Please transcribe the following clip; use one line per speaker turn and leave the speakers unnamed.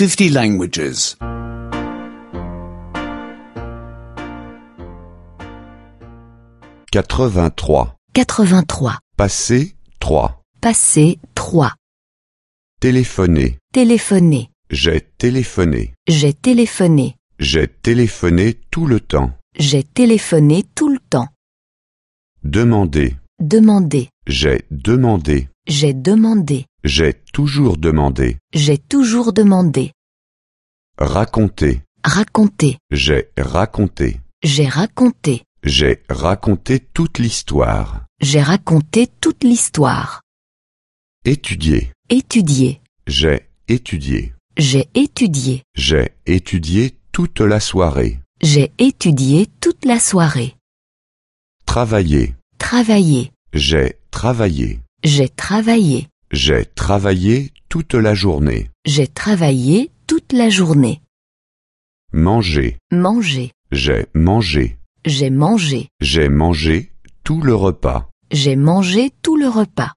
50 languages.
83.
83.
Passer 3.
Passer 3.
Téléphoner.
Téléphoner.
J'ai téléphoné.
J'ai téléphoné.
J'ai téléphoné tout le temps.
J'ai téléphoné tout le temps.
Demander.
Demander.
J'ai demandé.
J'ai demandé.
J'ai toujours demandé.
J'ai toujours demandé.
Raconter.
Raconter.
J'ai raconté.
J'ai raconté.
J'ai raconté toute l'histoire.
J'ai raconté toute l'histoire.
Étudier.
Étudier.
J'ai étudié.
J'ai étudié.
J'ai étudié toute la soirée.
J'ai étudié toute la soirée.
Travailler.
Travailler.
J'ai travaillé.
J'ai travaillé.
J'ai travaillé toute la journée.
J'ai travaillé toute la journée.
Manger.
Manger.
J'ai mangé.
J'ai mangé.
J'ai mangé tout le repas.
J'ai mangé tout le repas.